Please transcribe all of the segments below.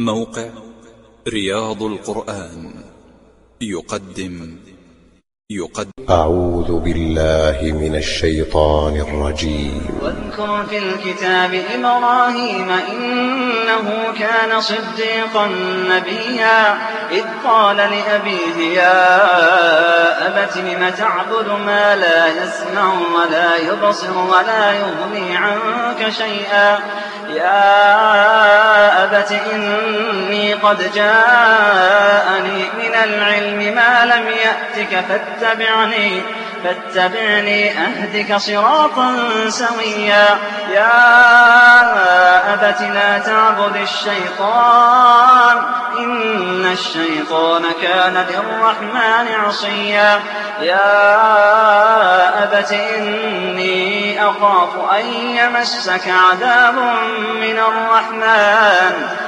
موقع رياض القرآن. يقدم. يقدم. أعوذ بالله من الشيطان الرجيم. واذكر في الكتاب إبراهيم إنه كان صديقا نبيا. إذ قال لأبيه يا أبت لم تعبد ما لا يسمع ولا يبصر ولا يغني عنك شيئا؟ يا أبت إني قد جاءني من العلم ما لم يأتك فاتبعني فاتبعني أهدك صراطا سويا. يا أبت لا تعبد الشيطان إن الشيطان كان للرحمن عصيا. يا أبت إني أخاف أن يمسك عذاب من الرحمن.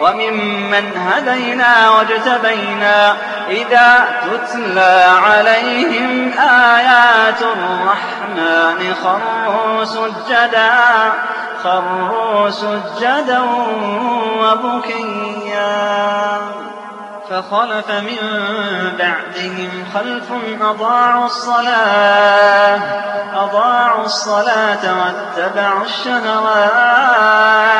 وممن هدينا واجتبينا إذا تتلى عليهم آيات الرحمن خروا سجدا خروا سجدا وبكيا. فخلف من بعدهم خلف أضاعوا الصلاة أضاعوا الصلاة واتبعوا الشهوات.